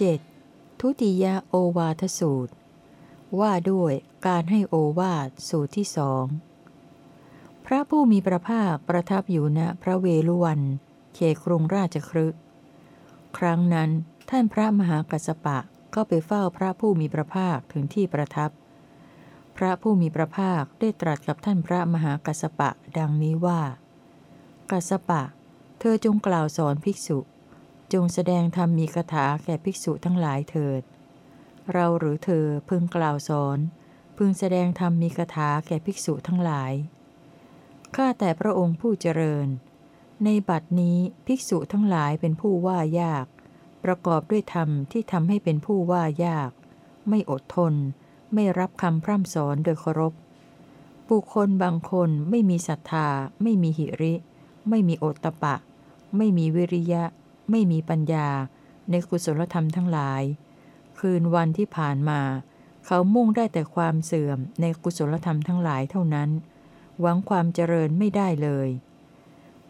7. ทุติยโอวาทสูตร ว่าด้วยการให้โอวาทสูตรที่สองพระผู้มีพระภาคประทับอยู่ณพระเวลุวันเขตกรุงราชครึครั้งนั้นท่านพระมหากัสสปะก็ไปเฝ้าพระผู้มีพระภาคถึงที่ประทับ พระผู้มีพระภาคได้ตรัสกับท่านพระมหากัสสปะดังนี้ว่า กัสสปะ เธอจงกล่าวสอนภิกษุ จงแสดงธรรมมีคาถาแก่ภิกษุทั้งหลายเถิด เราหรือเธอพึงกล่าวสอน พึงแสดงธรรมมีคาถาแก่ภิกษุทั้งหลาย ข้าแต่พระองค์ผู้เจริญ ในบัดนี้ภิกษุทั้งหลายเป็นผู้ว่ายาก ประกอบด้วยธรรมที่ทำให้เป็นผู้ว่ายาก ไม่อดทน ไม่รับคำพร่ำสอนโดยเคารพ บุคคลบางคนไม่มีศรัทธา ไม่มีหิริ ไม่มีโอตตะปะ ไม่มีวิริยะ ไม่มีปัญญา ในกุศลธรรมทั้งหลาย คืนวันที่ผ่านมา เขามุ่งได้แต่ความเสื่อมในกุศลธรรมทั้งหลายเท่านั้น หวังความเจริญไม่ได้เลย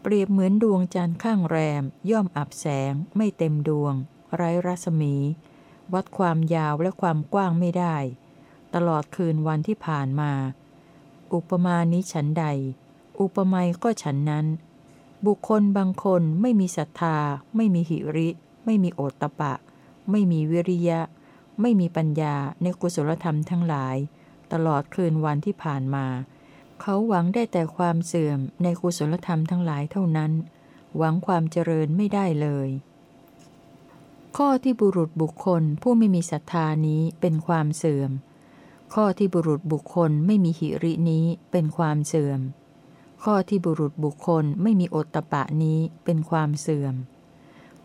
เปรียบเหมือนดวงจันทร์ข้างแรม ย่อมอับแสง ไม่เต็มดวง ไร้รัศมี วัดความยาวและความกว้างไม่ได้ ตลอดคืนวันที่ผ่านมา อุปมานี้ฉันใด อุปไมยก็ฉันนั้น บุคคลบางคนไม่มีศรัทธา ไม่มีหิริ ไม่มีโอตตะปะ ไม่มีวิริยะ ไม่มีปัญญาในกุศลธรรมทั้งหลาย ตลอดคืนวันที่ผ่านมา เขาหวังได้แต่ความเสื่อมในกุศลธรรมทั้งหลายเท่านั้น หวังความเจริญไม่ได้เลย ข้อที่บุรุษบุคคลผู้ไม่มีศรัทธานี้เป็นความเสื่อม ข้อที่บุรุษบุคคลไม่มีหิรินี้เป็นความเสื่อม ข้อที่บุรุษบุคคลไม่มีโอตตะปะนี้เป็นความเสื่อม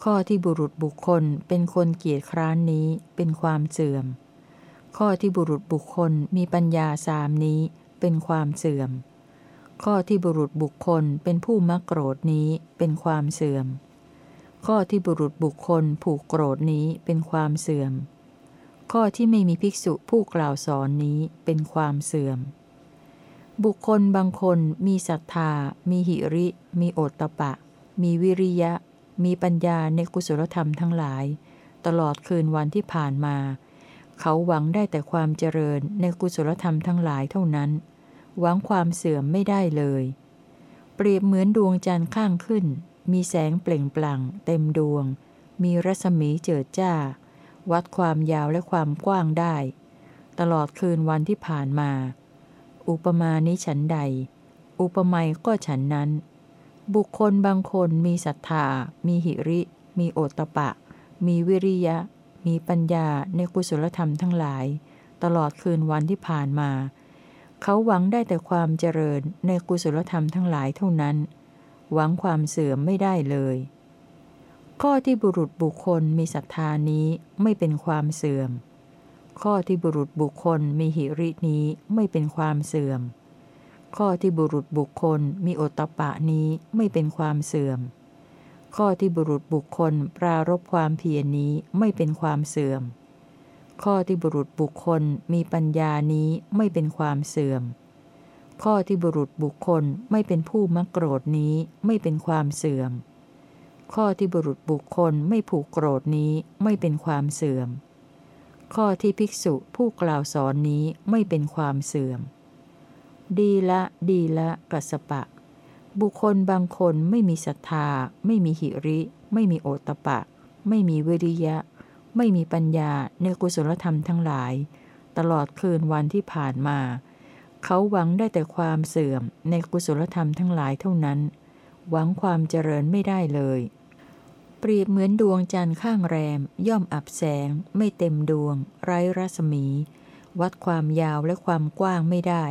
ข้อที่บุรุษบุคคลเป็นคนเกียจคร้านนี้เป็นความเสื่อม ข้อที่บุรุษบุคคลมีปัญญาสามนี้เป็นความเสื่อม ข้อที่บุรุษบุคคลเป็นผู้มักโกรธนี้เป็นความเสื่อม ข้อที่บุรุษบุคคลผูกโกรธนี้เป็นความเสื่อม ข้อที่ไม่มีภิกษุผู้กล่าวสอนนี้เป็นความเสื่อม บุคคลบางคนมีศรัทธา มีหิริ มีโอตตะปะ มีวิริยะ มีปัญญาในกุศลธรรมทั้งหลาย ตลอดคืนวันที่ผ่านมา เขาหวังได้แต่ความเจริญในกุศลธรรมทั้งหลายเท่านั้น หวังความเสื่อมไม่ได้เลย เปรียบเหมือนดวงจันทร์ข้างขึ้น มีแสงเปล่งปลั่ง เต็มดวง มีรัศมีเจิดจ้า วัดความยาวและความกว้างได้ ตลอดคืนวันที่ผ่านมา อุปมาณิฉันใด อุปไมยก็ฉันนั้น บุคคลบางคนมีศรัทธา มีหิริ มีโอตปะ มีวิริยะ มีปัญญาในกุศลธรรมทั้งหลาย ตลอดคืนวันที่ผ่านมา เขาหวังได้แต่ความเจริญในกุศลธรรมทั้งหลายเท่านั้น หวังความเสื่อมไม่ได้เลย ข้อที่บุรุษบุคคลมีศรัทธานี้ไม่เป็นความเสื่อม ข้อที่บุรุษบุคคลมีหิรินี้ไม่เป็นความเสื่อม ข้อที่บุรุษบุคคลมีโอตปะนี้ไม่เป็นความเสื่อม ข้อที่บุรุษบุคคลปรารบความเพียรนี้ไม่เป็นความเสื่อม ข้อที่บุรุษบุคคลมีปัญญานี้ไม่เป็นความเสื่อม ข้อที่บุรุษบุคคลไม่เป็นผู้มักโกรธนี้ไม่เป็นความเสื่อม ข้อที่บุรุษบุคคลไม่ผูกโกรธนี้ไม่เป็นความเสื่อม ข้อที่ภิกษุผู้กล่าวสอนนี้ไม่เป็นความเสื่อม ดีละดีละกัสปะ บุคคลบางคนไม่มีศรัทธา ไม่มีหิริ ไม่มีโอตปะ ไม่มีวิริยะ ไม่มีปัญญาในกุศลธรรมทั้งหลาย ตลอดคืนวันที่ผ่านมา เขาหวังได้แต่ความเสื่อมในกุศลธรรมทั้งหลายเท่านั้น หวังความเจริญไม่ได้เลย เปรียบเหมือนดวงจันทร์ข้างแรม ย่อมอับแสง ไม่เต็มดวง ไร้รัศมี วัดความยาวและความกว้างไม่ได้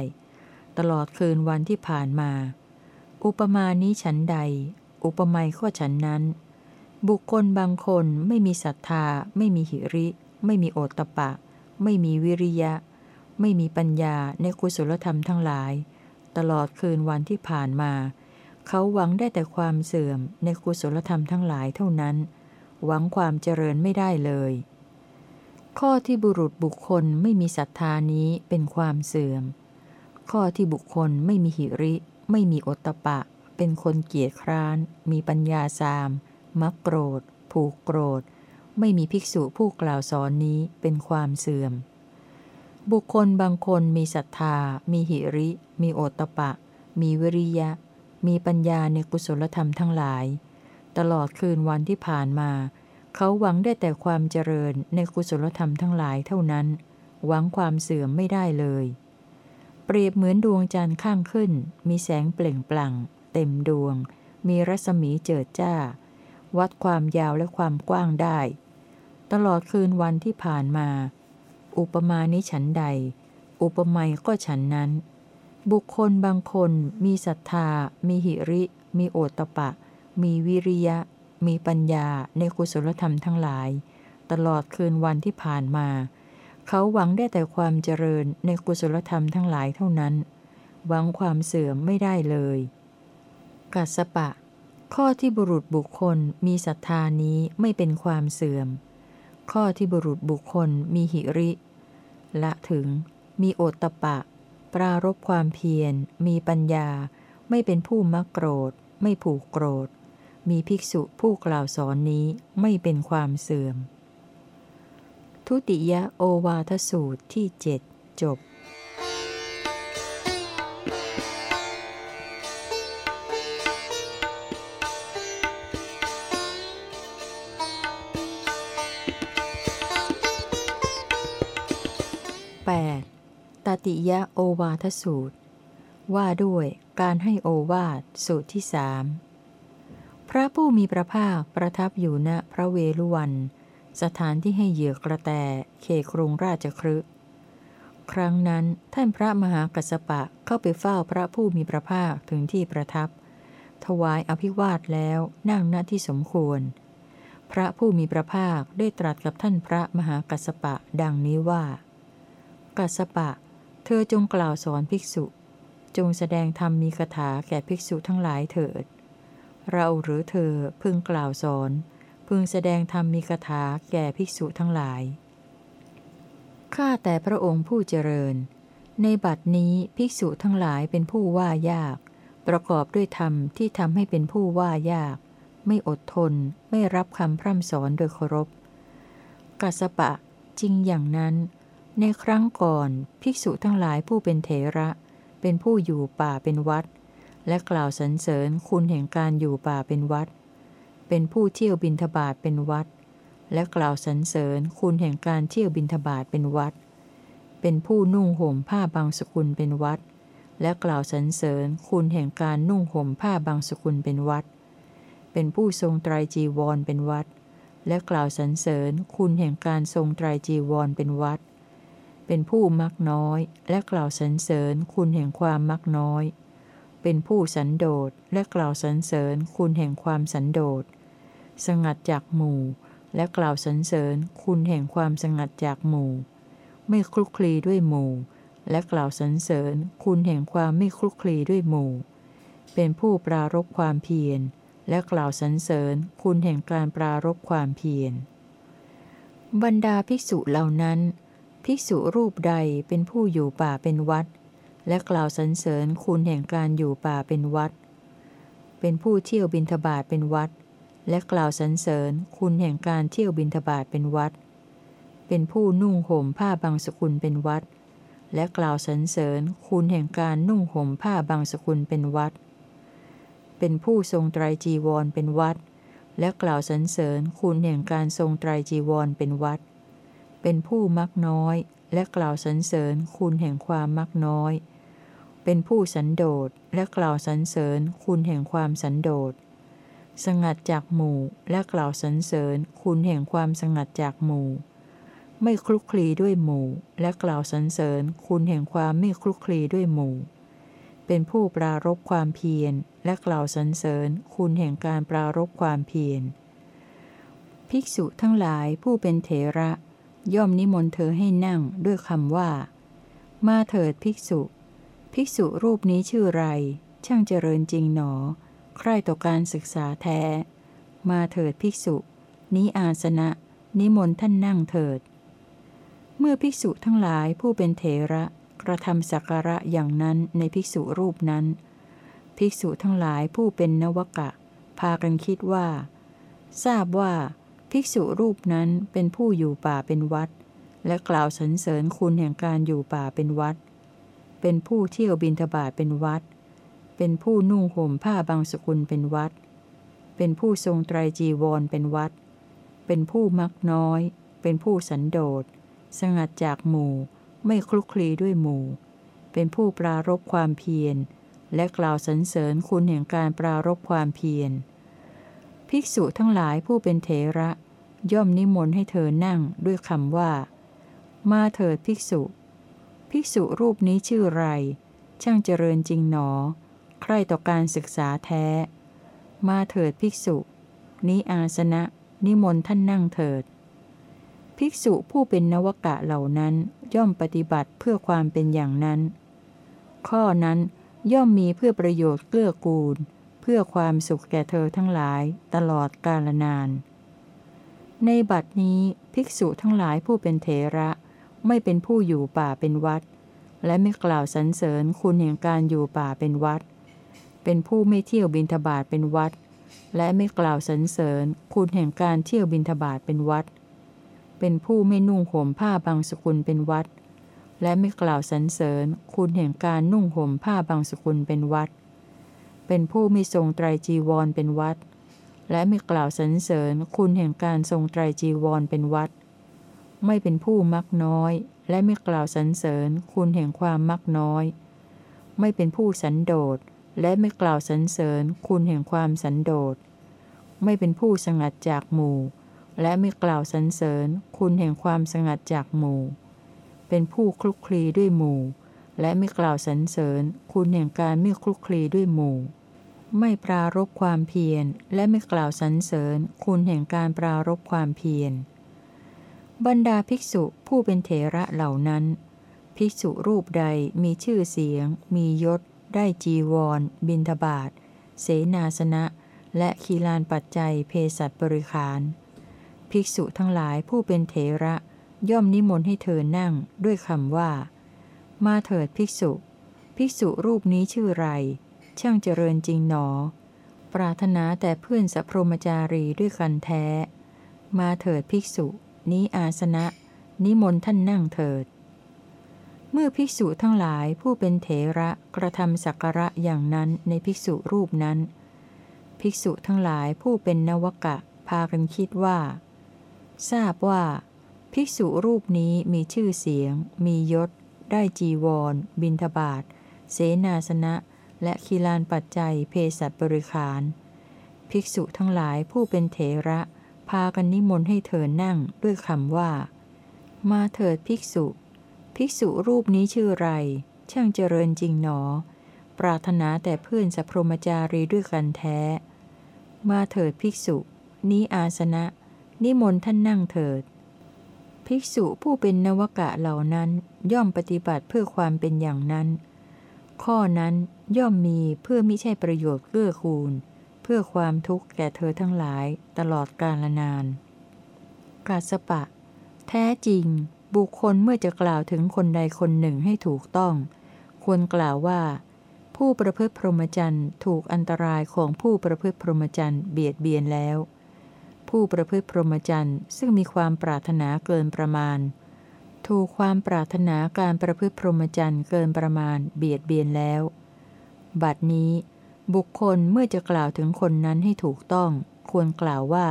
ตลอดคืนวันที่ผ่านมา อุปมานี้ฉันใด อุปไมยข้อฉันนั้น บุคคลบางคนไม่มีศรัทธา ไม่มีหิริ ไม่มีโอตตะปะ ไม่มีวิริยะ ไม่มีปัญญาในกุศลธรรมทั้งหลาย ตลอดคืนวันที่ผ่านมา เขาหวังได้แต่ความเสื่อมในกุศลธรรมทั้งหลายเท่านั้น หวังความเจริญไม่ได้เลย ข้อที่บุรุษบุคคลไม่มีศรัทธานี้เป็นความเสื่อม ข้อที่บุคคลไม่มีหิริ ไม่มีโอตตะปะ เป็นคนเกียจคร้าน มีปัญญาสาม มักโกรธ ผูกโกรธ ไม่มีภิกษุผู้กล่าวสอนนี้เป็นความเสื่อม บุคคลบางคนมีศรัทธา มีหิริ มีโอตตะปะ มีวิริยะ มีปัญญาในกุศลธรรมทั้งหลาย ตลอดคืนวันที่ผ่านมา เขาหวังได้แต่ความเจริญในกุศลธรรมทั้งหลายเท่านั้น หวังความเสื่อมไม่ได้เลย เปรียบเหมือนดวงจันทร์ข้างขึ้น มีแสงเปล่งปลั่ง เต็มดวง มีรัศมีเจิดจ้า วัดความยาวและความกว้างได้ ตลอดคืนวันที่ผ่านมา อุปมาณิฉันใด อุปไมยก็ฉันนั้น บุคคลบางคนมีศรัทธา มีหิริ มีโอตตะปะ มีวิริยะ มีปัญญาในกุศลธรรมทั้งหลาย ตลอดคืนวันที่ผ่านมา เขาหวังได้แต่ความเจริญในกุศลธรรมทั้งหลายเท่านั้น หวังความเสื่อมไม่ได้เลย กัสปะ ข้อที่บุรุษบุคคลมีศรัทธานี้ไม่เป็นความเสื่อม ข้อที่บุรุษบุคคลมีหิริ ละถึง มีโอตตะปะ ปรารบความเพียร มีปัญญา ไม่เป็นผู้มักโกรธ ไม่ผูกโกรธ มีภิกษุผู้กล่าวสอนนี้ไม่เป็นความเสื่อม ทุติยโอวาทสูตรที่เจ็ดจบ ติยะโอวาทสูตร ว่าด้วยการให้โอวาทสูตรที่สามพระผู้มีพระภาคประทับอยู่ณพระเวลุวัน สถานที่ให้เหยื่อกระแตเขครุงราชครึครั้งนั้นท่านพระมหากัสสปะเข้าไปเฝ้าพระผู้มีพระภาคถึงที่ประทับ ถวายอภิวาทแล้วนั่งณที่สมควร พระผู้มีพระภาคได้ตรัสกับท่านพระมหากัสสปะดังนี้ว่า กัสสปะ เธอจงกล่าวสอนภิกษุ จงแสดงธรรมมีคาถาแก่ภิกษุทั้งหลายเถิด เราหรือเธอพึงกล่าวสอน พึงแสดงธรรมมีคาถาแก่ภิกษุทั้งหลาย ข้าแต่พระองค์ผู้เจริญ ในบัดนี้ภิกษุทั้งหลายเป็นผู้ว่ายาก ประกอบด้วยธรรมที่ทำให้เป็นผู้ว่ายาก ไม่อดทน ไม่รับคำพร่ำสอนโดยเคารพ กัสปะจริงอย่างนั้น ในครั้งก่อนภิกษุทั้งหลายผู้เป็นเถระ เป็นผู้อยู่ป่าเป็นวัด และกล่าวสรรเสริญคุณแห่งการอยู่ป่าเป็นวัด เป็นผู้เที่ยวบินทบาทเป็นวัด และกล่าวสรรเสริญคุณแห่งการเที่ยวบินทบาทเป็นวัด เป็นผู้นุ่งห่มผ้าบางสกุลเป็นวัด และกล่าวสรรเสริญคุณแห่งการนุ่งห่มผ้าบางสกุลเป็นวัด เป็นผู้ทรงไตรจีวรเป็นวัด และกล่าวสรรเสริญคุณแห่งการทรงไตรจีวรเป็นวัดเเป็นผู้มักน้อย และกล่าวสรรเสริญคุณแห่งความมักน้อย เป็นผู้สันโดษและกล่าวสรรเสริญคุณแห่งความสันโดษ สงัดจากหมู่ และกล่าวสรรเสริญคุณแห่งความสงัดจากหมู่ ไม่คลุกคลีด้วยหมู่ และกล่าวสรรเสริญคุณแห่งความไม่คลุกคลีด้วยหมู่ เป็นผู้ปรารบความเพียร และกล่าวสรรเสริญคุณแห่งการปรารบความเพียร บรรดาภิกษุเหล่านั้น ภิกษุรูปใดเป็นผู้อยู่ป่าเป็นวัด และกล่าวสรรเสริญคุณแห่งการอยู่ป่าเป็นวัด เป็นผู้เที่ยวบินทบาทเป็นวัด และกล่าวสรรเสริญคุณแห่งการเที่ยวบินทบาทเป็นวัด เป็นผู้นุ่งห่มผ้าบางสกุลเป็นวัด และกล่าวสรรเสริญคุณแห่งการนุ่งห่มผ้าบางสกุลเป็นวัด เป็นผู้ทรงไตรจีวรเป็นวัด และกล่าวสรรเสริญคุณแห่งการทรงไตรจีวรเป็นวัดเเป็นผู้มักน้อย และกล่าวสรรเสริญคุณแห่งความมักน้อย เป็นผู้สันโดษและกล่าวสรรเสริญคุณแห่งความสันโดษ สงัดจากหมู่และกล่าวสรรเสริญคุณแห่งความสงัดจากหมู่ ไม่คลุกคลีด้วยหมู่ และกล่าวสรรเสริญคุณแห่งความไม่คลุกคลีด้วยหมู่ เป็นผู้ปรารบความเพียรและกล่าวสรรเสริญคุณแห่งการปรารบความเพียรภิกษุทั้งหลายผู้เป็นเถระ ย่อมนิมนต์เธอให้นั่งด้วยคำว่า มาเถิดภิกษุ ภิกษุรูปนี้ชื่อไร ช่างเจริญจริงหนอ ใคร่ต่อการศึกษาแท้ มาเถิดภิกษุ นี้อาสนะ นิมนต์ท่านนั่งเถิด เมื่อภิกษุทั้งหลายผู้เป็นเถระกระทำสักการะอย่างนั้นในภิกษุรูปนั้น ภิกษุทั้งหลายผู้เป็นนวกะ พากันคิดว่า ทราบว่า ภิกษุรูปนั้นเป็นผู้อยู่ป่าเป็นวัด และกล่าวสรรเสริญคุณแห่งการอยู่ป่าเป็นวัด เป็นผู้เที่ยวบินทบาทเป็นวัด เป็นผู้นุ่งห่มผ้าบางสกุลเป็นวัด เป็นผู้ทรงไตรจีวรเป็นวัด เป็นผู้มักน้อย เป็นผู้สันโดษ สงัดจากหมู่ ไม่คลุกคลีด้วยหมู่ เป็นผู้ปรารบความเพียร และกล่าวสรรเสริญคุณแห่งการปรารบความเพียรภิกษุทั้งหลายผู้เป็นเถระ ย่อมนิมนต์ให้เธอนั่งด้วยคำว่า มาเถิดภิกษุ ภิกษุรูปนี้ชื่อไร ช่างเจริญจริงหนอ ใครต่อการศึกษาแท้ มาเถิดภิกษุ นี้อาสนะ นิมนต์ท่านนั่งเถิด ภิกษุผู้เป็นนวกะเหล่านั้นย่อมปฏิบัติเพื่อความเป็นอย่างนั้น ข้อนั้นย่อมมีเพื่อประโยชน์เกื้อกูล เพื่อความสุขแก่เธอทั้งหลายตลอดกาลนาน ในบัดนี้ภิกษุทั้งหลายผู้เป็นเถระไม่เป็นผู้อยู่ป่าเป็นวัด และไม่กล่าวสรรเสริญคุณแห่งการอยู่ป่าเป็นวัด เป็นผู้ไม่เที่ยวบินทบาทเป็นวัด และไม่กล่าวสรรเสริญคุณแห่งการเที่ยวบินทบาทเป็นวัด เป็นผู้ไม่นุ่งห่มผ้าบางสกุลเป็นวัด และไม่กล่าวสรรเสริญคุณแห่งการนุ่งห่มผ้าบางสกุลเป็นวัด เป็นผู้ไม่ทรงไตรจีวรเป็นวัด และไม่กล่าวสรรเสริญคุณแห่งการทรงไตรจีวรเป็นวัด ไม่เป็นผู้มักน้อย และไม่กล่าวสรรเสริญคุณแห่งความมักน้อย ไม่เป็นผู้สันโดษ และไม่กล่าวสรรเสริญคุณแห่งความสันโดษ ไม่เป็นผู้สงัดจากหมู่ และไม่กล่าวสรรเสริญคุณแห่งความสงัดจากหมู่ เป็นผู้คลุกคลีด้วยหมู่ และไม่กล่าวสรรเสริญคุณแห่งการไม่คลุกคลีด้วยหมู่ ไม่ปรารบความเพียร และไม่กล่าวสรรเสริญคุณแห่งการปรารบความเพียร บรรดาภิกษุผู้เป็นเถระเหล่านั้น ภิกษุรูปใดมีชื่อเสียง มียศ ได้จีวร บินทบาทเสนาสนะ และคีลานปัจจัยเพศัตบริขาร ภิกษุทั้งหลายผู้เป็นเถระย่อมนิมนต์ให้เธอนั่งด้วยคำว่า มาเถิดภิกษุ ภิกษุรูปนี้ชื่อไร ช่างเจริญจริงหนอ ปรารถนาแต่เพื่อนสัพรมจารีด้วยกันแท้ มาเถิดภิกษุ นี้อาสนะ นิมนต์ท่านนั่งเถิด เมื่อภิกษุทั้งหลายผู้เป็นเถระกระทำสักการะอย่างนั้นในภิกษุรูปนั้น ภิกษุทั้งหลายผู้เป็นนวกะพากันคิดว่า ทราบว่า ภิกษุรูปนี้มีชื่อเสียง มียศ ได้จีวร บินทบาทเสนาสนะ และคีลานปัจจัย เพศัตบริขาร ภิกษุทั้งหลายผู้เป็นเถระ พากันนิมนต์ให้เธอนั่งด้วยคำว่า มาเถิดภิกษุ ภิกษุรูปนี้ชื่อไร ช่างเจริญจริงหนอ ปรารถนาแต่เพื่อนสัพพรมจารีด้วยกันแท้ มาเถิดภิกษุ นี้อาสนะ นิมนต์ท่านนั่งเถิดภิกษุผู้เป็นนวกะเหล่านั้นย่อมปฏิบัติเพื่อความเป็นอย่างนั้น ข้อนั้น ย่อมมีเพื่อมิใช่ประโยชน์เกื้อคูล เพื่อความทุกข์แก่เธอทั้งหลายตลอดกาลนานกาสปะ แท้จริง บุคคลเมื่อจะกล่าวถึงคนใดคนหนึ่งให้ถูกต้อง ควรกล่าวว่า ผู้ประพฤติพรหมจรรย์ถูกอันตรายของผู้ประพฤติพรหมจรรย์เบียดเบียนแล้ว ผู้ประพฤติพรหมจรรย์ซึ่งมีความปรารถนาเกินประมาณ ถูกความปรารถนาการประพฤติพรหมจรรย์เกินประมาณเบียดเบียนแล้ว บัดนี้ บุคคลเมื่อจะกล่าวถึงคนนั้นให้ถูกต้อง ควรกล่าวว่า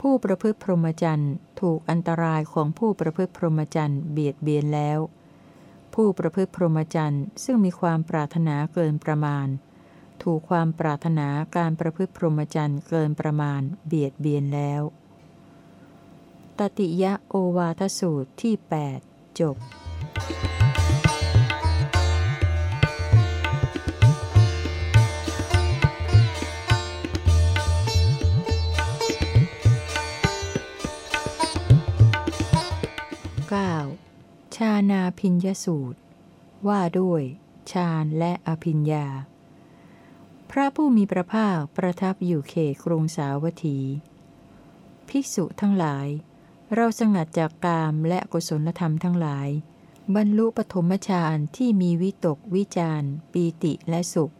ผู้ประพฤติพรหมจรรย์ถูกอันตรายของผู้ประพฤติพรหมจรรย์เบียดเบียนแล้ว ผู้ประพฤติพรหมจรรย์ซึ่งมีความปรารถนาเกินประมาณ ถูกความปรารถนาการประพฤติพรหมจรรย์เกินประมาณ เบียดเบียนแล้ว ตติยะโอวาทสูตรที่ 8 จบ 9. ชานาพิญญสูตร ว่าด้วย ฌานและอภิญญา พระผู้มีพระภาคประทับอยู่เขตกรุงสาวัตถี ภิกษุทั้งหลาย เราสงัดจากกามและกุศลธรรมทั้งหลาย บรรลุปฐมฌานที่มีวิตกวิจารปีติและสุข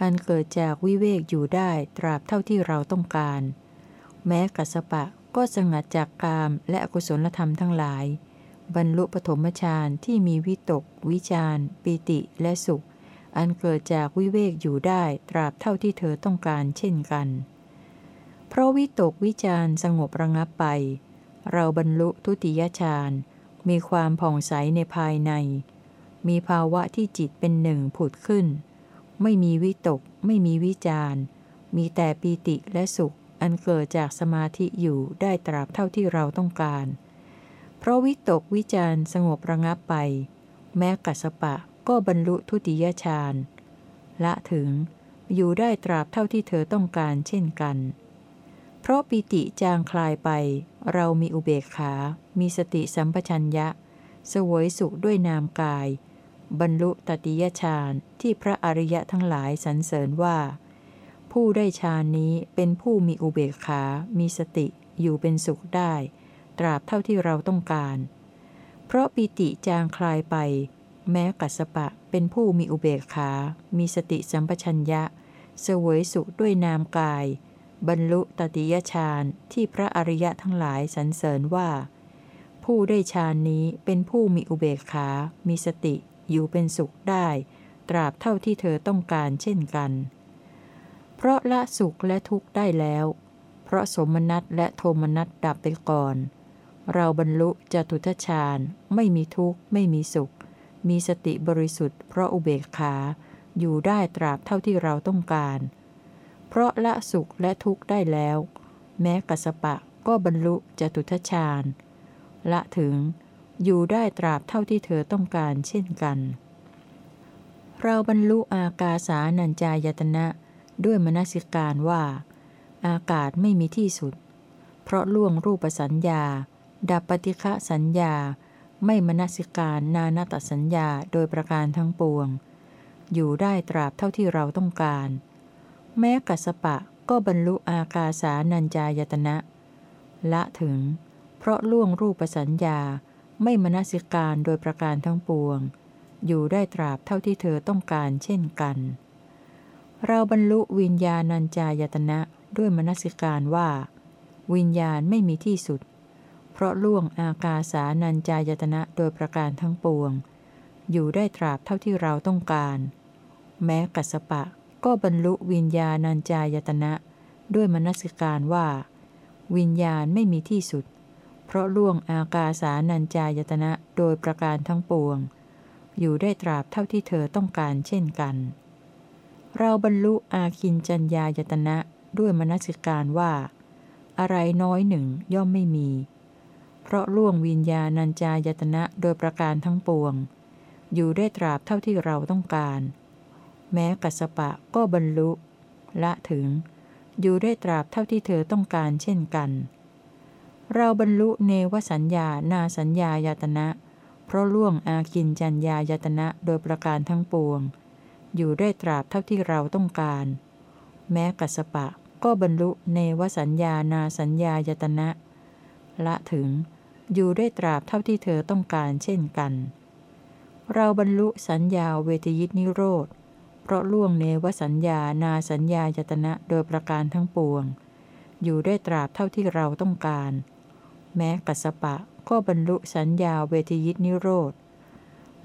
อันเกิดจากวิเวกอยู่ได้ตราบเท่าที่เราต้องการ แม้กัสปะก็สงัดจากกามและอกุศลธรรมทั้งหลาย บรรลุปฐมฌานที่มีวิตก วิจารปิติและสุข อันเกิดจากวิเวกอยู่ได้ตราบเท่าที่เธอต้องการเช่นกัน เพราะวิตกวิจารสงบระงับไป เราบรรลุทุติยฌานมีความผ่องใสในภายใน มีภาวะที่จิตเป็นหนึ่งผุดขึ้น ไม่มีวิตก ไม่มีวิจารมีแต่ปีติและสุขอันเกิดจากสมาธิอยู่ได้ตราบเท่าที่เราต้องการ เพราะวิตกวิจารสงบระงับไป แม้กัสปะก็บรรลุทุติยฌานละถึงอยู่ได้ตราบเท่าที่เธอต้องการเช่นกัน เพราะปิติจางคลายไป เรามีอุเบกขา มีสติสัมปชัญญะ สวยสุขด้วยนามกาย บรรลุตติยฌานที่พระอริยะทั้งหลายสรรเสริญว่า ผู้ได้ฌานนี้เป็นผู้มีอุเบกขา มีสติอยู่เป็นสุขได้ ตราบเท่าที่เราต้องการ เพราะปิติจางคลายไป แม้กัสปะเป็นผู้มีอุเบกขา มีสติสัมปชัญญะ เสวยสุขด้วยนามกาย บรรลุตติยฌานที่พระอริยะทั้งหลายสรรเสริญว่า ผู้ได้ฌานนี้เป็นผู้มีอุเบกขา มีสติอยู่เป็นสุขได้ ตราบเท่าที่เธอต้องการเช่นกัน เพราะละสุขและทุกข์ได้แล้ว เพราะสมนัตและโทมนัตดับไปก่อน เราบรรลุจตุทชาญ ไม่มีทุกข์ ไม่มีสุข มีสติบริสุทธิ์เพราะอุเบกขา อยู่ได้ตราบเท่าที่เราต้องการ เพราะละสุขและทุกข์ได้แล้ว แม้กัสปะก็บรรลุจตุทชาญ ละถึงอยู่ได้ตราบเท่าที่เธอต้องการเช่นกัน เราบรรลุอากาสานัญจายตนะ ด้วยมนสิการว่า อากาศไม่มีที่สุด เพราะล่วงรูปสัญญา ดับปฏิฆะสัญญา ไม่มนสิการนานาตสัญญาโดยประการทั้งปวง อยู่ได้ตราบเท่าที่เราต้องการ แม้กัสปะก็บรรลุอากาสานัญจายตนะ ละถึง เพราะล่วงรูปสัญญา ไม่มนสิการโดยประการทั้งปวง อยู่ได้ตราบเท่าที่เธอต้องการเช่นกัน เราบรรลุวิญญาณัญจายตนะด้วยมนสิการว่า วิญญาณไม่มีที่สุด เพราะล่วงอากาสานัญจายตนะโดยประการทั้งปวง อยู่ได้ตราบเท่าที่เราต้องการ แม้กัสปะก็บรรลุวิญญาณัญจายตนะ ด้วยมนสิการว่า วิญญาณไม่มีที่สุด เพราะล่วงอากาสานัญจายตนะโดยประการทั้งปวง อยู่ได้ตราบเท่าที่เธอต้องการเช่นกัน เราบรรลุอาคินจัญญายตนะด้วยมนสิการว่า อะไรน้อยหนึ่งย่อมไม่มี เพราะล่วงวิญญาณัญจายตนะโดยประการทั้งปวง อยู่ได้ตราบเท่าที่เราต้องการ แม้กัสปะก็บรรลุ ละถึง อยู่ได้ตราบเท่าที่เธอต้องการเช่นกัน เราบรรลุเนวสัญญานาสัญญายตนะ เพราะล่วงอากินจัญญายตนะโดยประการทั้งปวง อยู่ได้ตราบเท่าที่เราต้องการ แม้กัสปะก็บรรลุเนวสัญญานาสัญญายตนะ ละถึง อยู่ได้ตราบเท่าที่เธอต้องการเช่นกัน เราบรรลุสัญญาเวทยิตนิโรธ เพราะล่วงเนวสัญญานาสัญญายตนะโดยประการทั้งปวง อยู่ได้ตราบเท่าที่เราต้องการ แม้กัสปะก็บรรลุสัญญาเวทยิตนิโรธ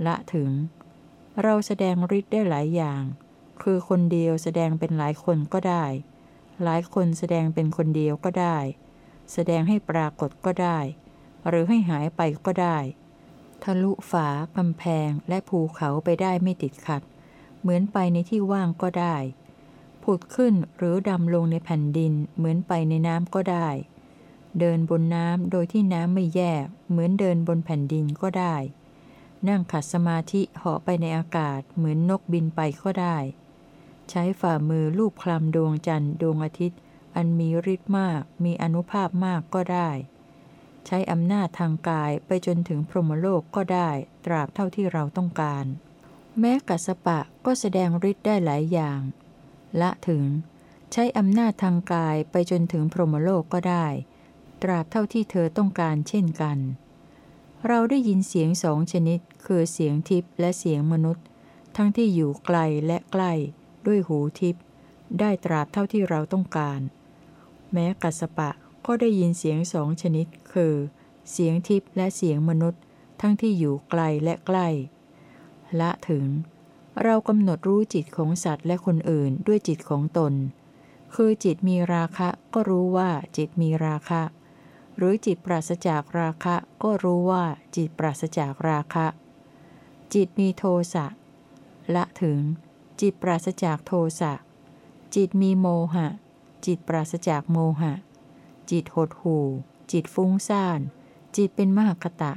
ละถึง เราแสดงฤทธิ์ได้หลายอย่าง คือคนเดียวแสดงเป็นหลายคนก็ได้ หลายคนแสดงเป็นคนเดียวก็ได้ แสดงให้ปรากฏก็ได้ หรือให้หายไปก็ได้ ทะลุฝากำแพงและภูเขาไปได้ไม่ติดขัด เหมือนไปในที่ว่างก็ได้ ผุดขึ้นหรือดำลงในแผ่นดินเหมือนไปในน้ำก็ได้ เดินบนน้ำโดยที่น้ำไม่แยก เหมือนเดินบนแผ่นดินก็ได้ นั่งขัดสมาธิเหาะไปในอากาศเหมือนนกบินไปก็ได้ ใช้ฝ่ามือลูบคลำดวงจันทร์ดวงอาทิตย์อันมีฤทธิ์มาก มีอนุภาพมากก็ได้ ใช้อำนาจทางกายไปจนถึงพรหมโลกก็ได้ ตราบเท่าที่เราต้องการ แม้กัสปะก็แสดงฤทธิ์ได้หลายอย่าง ละถึง ใช้อำนาจทางกายไปจนถึงพรหมโลกก็ได้ ตราบเท่าที่เธอต้องการเช่นกัน เราได้ยินเสียงสองชนิด คือเสียงทิพย์และเสียงมนุษย์ ทั้งที่อยู่ไกลและใกล้ด้วยหูทิพย์ได้ตราบเท่าที่เราต้องการ แม้กัสปะ ก็ได้ยินเสียงสองชนิด คือ เสียงทิพย์และเสียงมนุษย์ ทั้งที่อยู่ไกลและใกล้ ละถึง เรากำหนดรู้จิตของสัตว์และคนอื่นด้วยจิตของตน คือจิตมีราคะก็รู้ว่าจิตมีราคะ หรือจิตปราศจากราคะก็รู้ว่าจิตปราศจากราคะ จิตมีโทสะละถึง จิตปราศจากโทสะจิตมีโมหะ จิตปราศจากโมหะ จิตหดหู่ จิตฟุ้งซ่าน จิตเป็นมหคตะ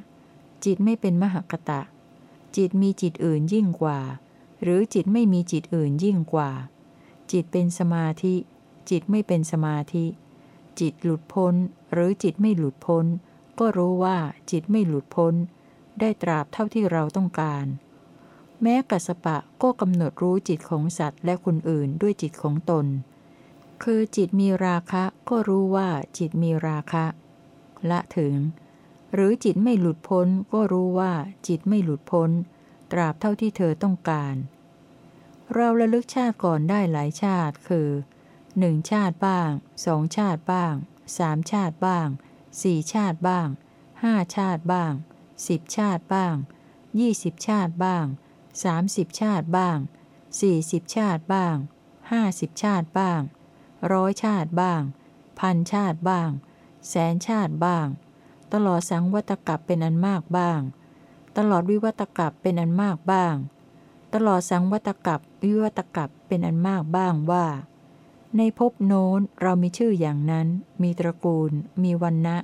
จิตไม่เป็นมหคตะ จิตมีจิตอื่นยิ่งกว่า หรือจิตไม่มีจิตอื่นยิ่งกว่า จิตเป็นสมาธิ จิตไม่เป็นสมาธิ จิตหลุดพ้น หรือจิตไม่หลุดพ้น ก็รู้ว่าจิตไม่หลุดพ้น ได้ตราบเท่าที่เราต้องการแม้กัสปะก็กำหนดรู้จิตของสัตว์และคนอื่นด้วยจิตของตน คือจิตมีราคะก็รู้ว่าจิตมีราคะ ละถึง หรือจิตไม่หลุดพ้นก็รู้ว่าจิตไม่หลุดพ้น ตราบเท่าที่เธอต้องการ เราระลึกชาติก่อนได้หลายชาติคือหนึ่งชาติบ้างสองชาติบ้างสามชาติบ้างสี่ชาติบ้างห้าชาติบ้างสิบชาติบ้างยี่สิบชาติบ้างสามสิบชาติบ้างสี่สิบชาติบ้างห้าสิบชาติบ้าง ร้อยชาติบ้าง พันชาติบ้าง แสนชาติบ้าง ตลอดสังวัตกับเป็นอันมากบ้าง ตลอดวิวัตกับเป็นอันมากบ้าง ตลอดสังวัตกับวิวัตกับเป็นอันมากบ้างว่า ในภพโน้นเรามีชื่ออย่างนั้น มีตระกูล มีวันนะ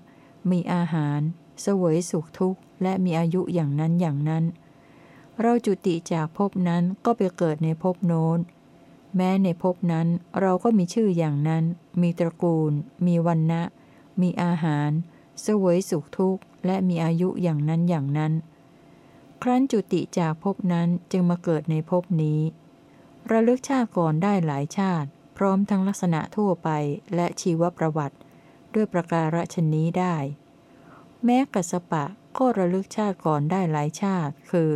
มีอาหาร เสวยสุขทุกข์ และมีอายุอย่างนั้นอย่างนั้น เราจุติจากภพนั้นก็ไปเกิดในภพโน้น แม้ในภพนั้นเราก็มีชื่ออย่างนั้น มีตระกูล มีวันนะมีอาหาร เสวยสุขทุกข์ และมีอายุอย่างนั้นอย่างนั้น ครั้นจุติจากภพนั้นจึงมาเกิดในภพนี้ ระลึกชาติก่อนได้หลายชาติ พร้อมทั้งลักษณะทั่วไปและชีวประวัติ ด้วยประการฉนี้ได้ แม้กัสปะก็ระลึกชาติก่อนได้หลายชาติ คือ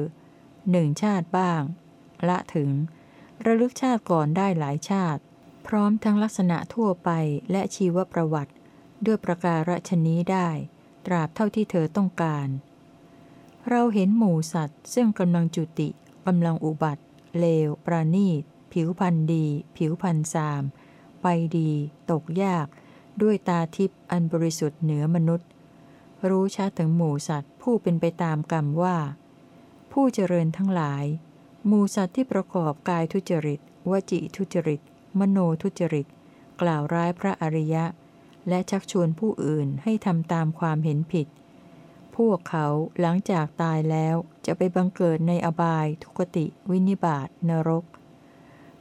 หนึ่งชาติบ้าง ละถึง ระลึกชาติก่อนได้หลายชาติ พร้อมทั้งลักษณะทั่วไปและชีวประวัติ ด้วยประการฉนี้ได้ ตราบเท่าที่เธอต้องการ เราเห็นหมูสัตว์ ซึ่งกำลังจุติกำลังอุบัติ เลว ประณีต ผิวพันธ์ดี ผิวพันธ์ซาม ไปดี ตกยาก ด้วยตาทิพย์อันบริสุทธิ์เหนือมนุษย์ รู้ชัดถึงหมูสัตว์ผู้เป็นไปตามกรรมว่า ผู้เจริญทั้งหลาย มูสัตว์ที่ประกอบกายทุจริต วจิทุจริต มโนทุจริต กล่าวร้ายพระอริยะ และชักชวนผู้อื่นให้ทำตามความเห็นผิด พวกเขาหลังจากตายแล้วจะไปบังเกิดในอบาย ทุกติ วินิบาตนรก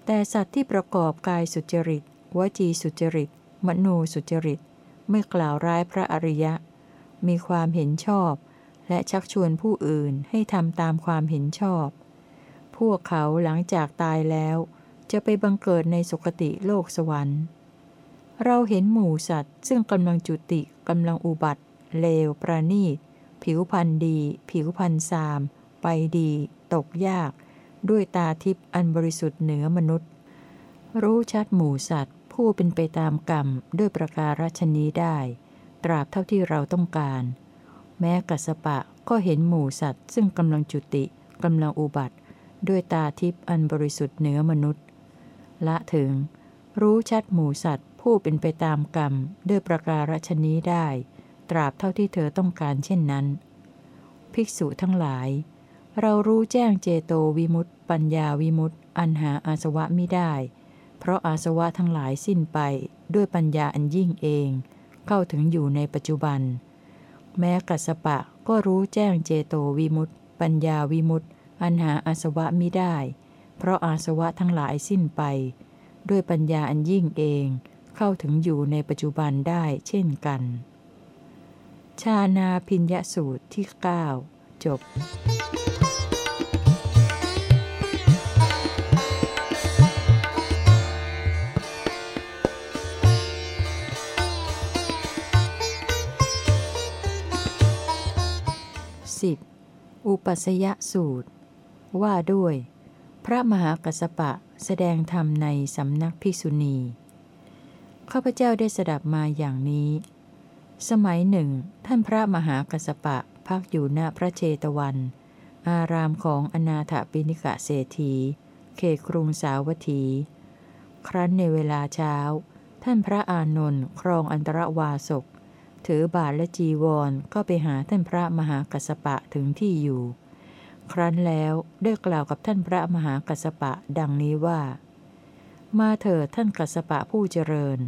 แต่สัตว์ที่ประกอบกายสุจริต วจีสุจริต มโนสุจริต ไม่กล่าวร้ายพระอริยะ มีความเห็นชอบ และชักชวนผู้อื่นให้ทำตามความเห็นชอบ พวกเขาหลังจากตายแล้ว จะไปบังเกิดในสุคติโลกสวรรค์ เราเห็นหมู่สัตว์ ซึ่งกำลังจุติกำลังอุบัติ เลวประณีต ผิวพันธ์ดี ผิวพันธ์ซาม ไปดี ตกยาก ด้วยตาทิพย์อันบริสุทธิ์เหนือมนุษย์ รู้ชัดหมู่สัตว์ ผู้เป็นไปตามกรรมด้วยประการฉนี้ได้ ตราบเท่าที่เราต้องการ แม้กัสปะก็เห็นหมู่สัตว์ ซึ่งกำลังจุติกำลังอุบัติ ด้วยตาทิพย์อันบริสุทธิ์เหนือมนุษย์ ละถึง รู้ชัดหมูสัตว์ผู้เป็นไปตามกรรมด้วยประการฉนี้ได้ ตราบเท่าที่เธอต้องการเช่นนั้น ภิกษุทั้งหลาย เรารู้แจ้งเจโตวิมุตติปัญญาวิมุตติอันหาอาสวะไม่ได้ เพราะอาสวะทั้งหลายสิ้นไปด้วยปัญญาอันยิ่งเอง เข้าถึงอยู่ในปัจจุบัน แม้กัสปะก็รู้แจ้งเจโตวิมุตติปัญญาวิมุตติ อันหาอาสวะมิได้ เพราะอาสวะทั้งหลายสิ้นไป ด้วยปัญญาอันยิ่งเองเข้าถึงอยู่ในปัจจุบันได้เช่นกัน ชานาพิญญสูตรที่ 9 จบ 10. อุปัสยสูตร ว่าด้วย พระมหากัสสปะแสดงธรรมในสำนักภิกษุณี ข้าพเจ้าได้สดับมาอย่างนี้ สมัยหนึ่ง ท่านพระมหากัสสปะพักอยู่ณพระเชตวัน อารามของอนาถปิณิกะเศรษฐี เขตกรุงสาวัตถี ครั้นในเวลาเช้า ท่านพระอานนท์ครองอันตรวาสกถือบาทและจีวรก็ไปหาท่านพระมหากัสสปะถึงที่อยู่ ครั้นแล้วได้กล่าวกับท่านพระมหากัสปะดังนี้ว่า มาเถิดท่านกัสปะผู้เจริญ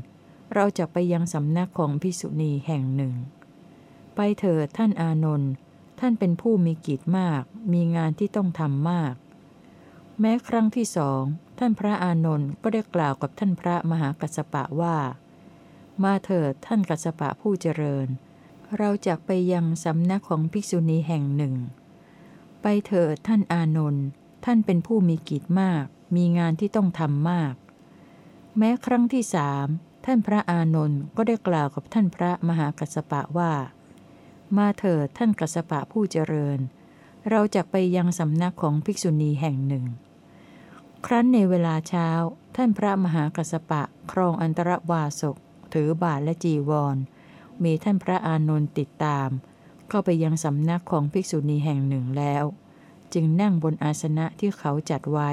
เราจะไปยังสำนักของพิสุณีแห่งหนึ่ง ไปเถิดท่านอานนท์ท่านเป็นผู้มีกิจมาก มีงานที่ต้องทำมาก แม้ครั้งที่สอง ท่านพระอานนท์ก็ได้กล่าวกับท่านพระมหากัสปะว่า มาเถิดท่านกัสปะผู้เจริญ เราจะไปยังสำนักของภิกษุณีแห่งหนึ่ง ไปเถิดท่านอานนท์ท่านเป็นผู้มีกิจมาก มีงานที่ต้องทำมาก แม้ครั้งที่สามท่านพระอานนท์ก็ได้กล่าวกับท่านพระมหากัสสปะว่า มาเถิดท่านกัสสปะผู้เจริญ เราจะไปยังสำนักของภิกษุณีแห่งหนึ่ง ครั้นในเวลาเช้า ท่านพระมหากัสปะครองอันตรวาสกถือบาทและจีวร มีท่านพระอานนท์ติดตาม เข้าไปยังสำนักของภิกษุณีแห่งหนึ่งแล้ว จึงนั่งบนอาสนะที่เขาจัดไว้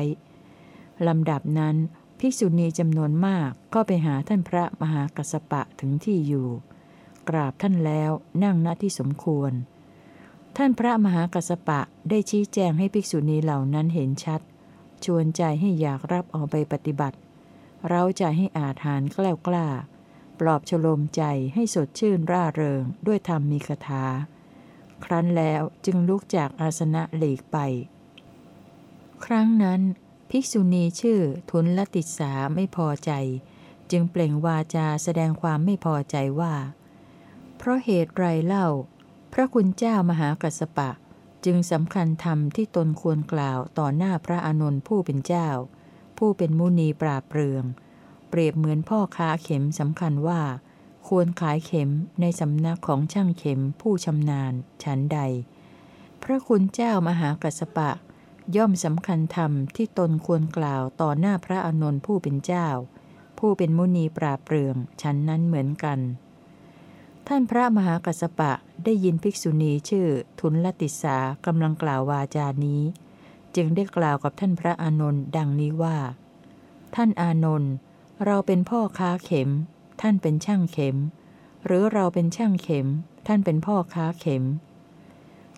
ลำดับนั้น ภิกษุณีจำนวนมากก็ไปหาท่านพระมหากัสสปะถึงที่อยู่ กราบท่านแล้วนั่งณที่สมควร ท่านพระมหากัสสปะได้ชี้แจงให้ภิกษุณีเหล่านั้นเห็นชัด ชวนใจให้อยากรับเอาไปปฏิบัติ เราจะให้อาถานกล้ากล้า ปลอบฉโลมใจให้สดชื่นร่าเริงด้วยธรรมมีคาถา ครั้นแล้วจึงลุกจากอาสนะหลีกไป ครั้งนั้น ภิกษุณีชื่อทุนลติสาไม่พอใจ จึงเปล่งวาจาแสดงความไม่พอใจว่า เพราะเหตุไรเล่า พระคุณเจ้ามหากัสสปะ จึงสำคัญธรรมที่ตนควรกล่าวต่อหน้าพระอานนท์ผู้เป็นเจ้า ผู้เป็นมุนีปราบเปรือง เปรียบเหมือนพ่อค้าเข็มสำคัญว่า ควรขายเข็มในสำนักของช่างเข็มผู้ชำนาญ ฉันใด พระคุณเจ้ามหากัสปะ ย่อมสำคัญธรรมที่ตนควรกล่าวต่อหน้าพระอานนท์ผู้เป็นเจ้า ผู้เป็นมุนีปราบเปรืองฉันนั้นเหมือนกัน ท่านพระมหากัสสปะได้ยินภิกษุณีชื่อทุนลติสากำลังกล่าววาจานี้ จึงได้กล่าวกับท่านพระอานนท์ดังนี้ว่า ท่านอานนท์เราเป็นพ่อค้าเข็ม ท่านเป็นช่างเข็ม หรือเราเป็นช่างเข็ม ท่านเป็นพ่อค้าเข็ม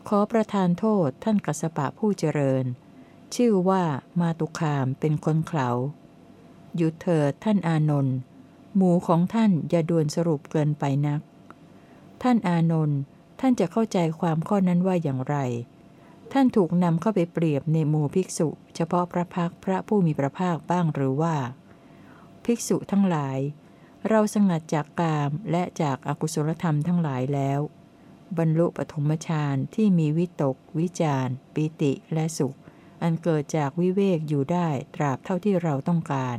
ขอประทานโทษท่านกัสปะผู้เจริญ ชื่อว่ามาตุคามเป็นคนเขาหยุดเถิดท่านอานนท์หมูของท่านอย่าด่วนสรุปเกินไปนัก ท่านอานนท์ท่านจะเข้าใจความข้อนั้นว่าอย่างไร ท่านถูกนำเข้าไปเปรียบในหมู่ภิกษุ เฉพาะพระพักพระผู้มีพระภาคบ้างหรือว่า ภิกษุทั้งหลาย เราสงัดจากกามและจากอากุศลธรรมทั้งหลายแล้ว บรรลุปฐมฌานที่มีวิตก วิจารปิติและสุข อันเกิดจากวิเวกอยู่ได้ตราบเท่าที่เราต้องการ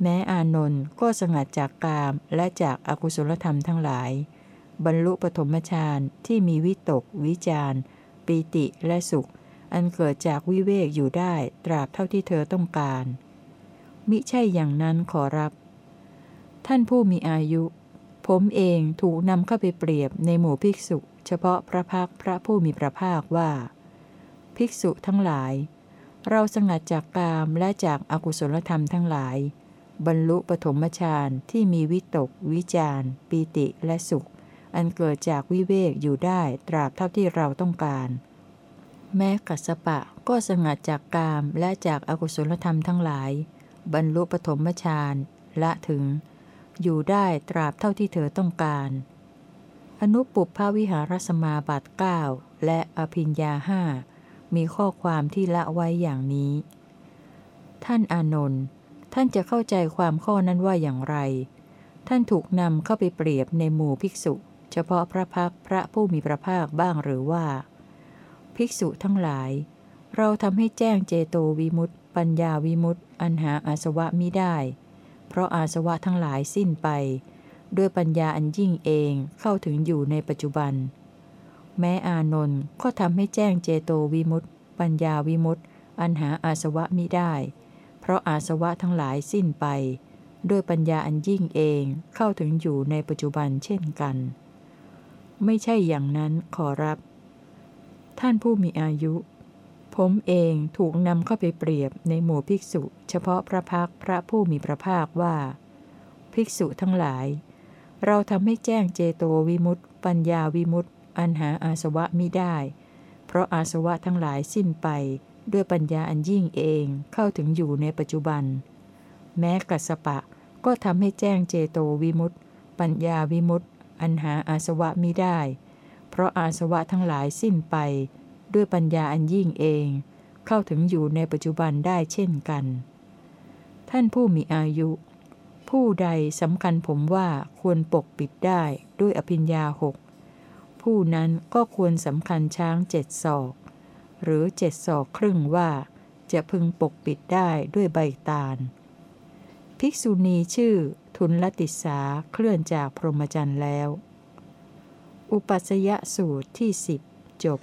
แม้อานนท์ก็สงัดจากกามและจากอากุศลธรรมทั้งหลาย บรรลุปฐมฌานที่มีวิตก วิจารปิติและสุข อันเกิดจากวิเวกอยู่ได้ตราบเท่าที่เธอต้องการ มิใช่อย่างนั้นขอรับ ท่านผู้มีอายุ ผมเองถูกนำเข้าไปเปรียบในหมู่ภิกษุ เฉพาะพระพักพระผู้มีพระภาคว่า ภิกษุทั้งหลาย เราสงัดจากกามและจากอากุศลธรรมทั้งหลาย บรรลุปฐมฌานที่มีวิตก วิจารปีติและสุข อันเกิดจากวิเวกอยู่ได้ตราบเท่าที่เราต้องการ แม้กัสสปะก็สงัดจากกามและจากอากุศลธรรมทั้งหลาย บรรลุปฐมฌานละถึง อยู่ได้ตราบเท่าที่เธอต้องการ อนุปุพพวิหารสมาบัติ9และอภิญญาห้ามีข้อความที่ละไว้อย่างนี้ ท่านอานนท์ท่านจะเข้าใจความข้อนั้นว่าอย่างไร ท่านถูกนำเข้าไปเปรียบในหมู่ภิกษุ เฉพาะพระพักพระผู้มีพระภาคบ้างหรือว่า ภิกษุทั้งหลาย เราทำให้แจ้งเจโตวิมุตติปัญญาวิมุตติอันหาอาสวะมิได้ เพราะอาสวะทั้งหลายสิ้นไป ด้วยปัญญาอันยิ่งเองเข้าถึงอยู่ในปัจจุบัน แม้อานนท์ก็ทำให้แจ้งเจโตวิมุตติปัญญาวิมุตติอันหาอาสวะมิได้ เพราะอาสวะทั้งหลายสิ้นไป ด้วยปัญญาอันยิ่งเองเข้าถึงอยู่ในปัจจุบันเช่นกัน ไม่ใช่อย่างนั้นขอรับ ท่านผู้มีอายุ ผมเองถูกนำเข้าไปเปรียบในหมู่ภิกษุ เฉพาะพระพักพระผู้มีพระภาคว่า ภิกษุทั้งหลาย เราทำให้แจ้งเจโตวิมุตติปัญญาวิมุตติอันหาอาสวะมิได้ เพราะอาสวะทั้งหลายสิ้นไป ด้วยปัญญาอันยิ่งเองเข้าถึงอยู่ในปัจจุบัน แม้กัสสปะก็ทำให้แจ้งเจโตวิมุตติปัญญาวิมุตติอันหาอาสวะมิได้ เพราะอาสวะทั้งหลายสิ้นไป ด้วยปัญญาอันยิ่งเอง เข้าถึงอยู่ในปัจจุบันได้เช่นกัน ท่านผู้มีอายุ ผู้ใดสำคัญผมว่าควรปกปิดได้ด้วยอภิญญาหกผู้นั้นก็ควรสำคัญช้างเจ็ดศอก หรือเจ็ดศอกครึ่งว่า จะพึงปกปิดได้ด้วยใบตาล ภิกษุณีชื่อทุนลติสาเคลื่อนจากพรหมจรรย์แล้ว อุปัสยสูตรที่สิบจบ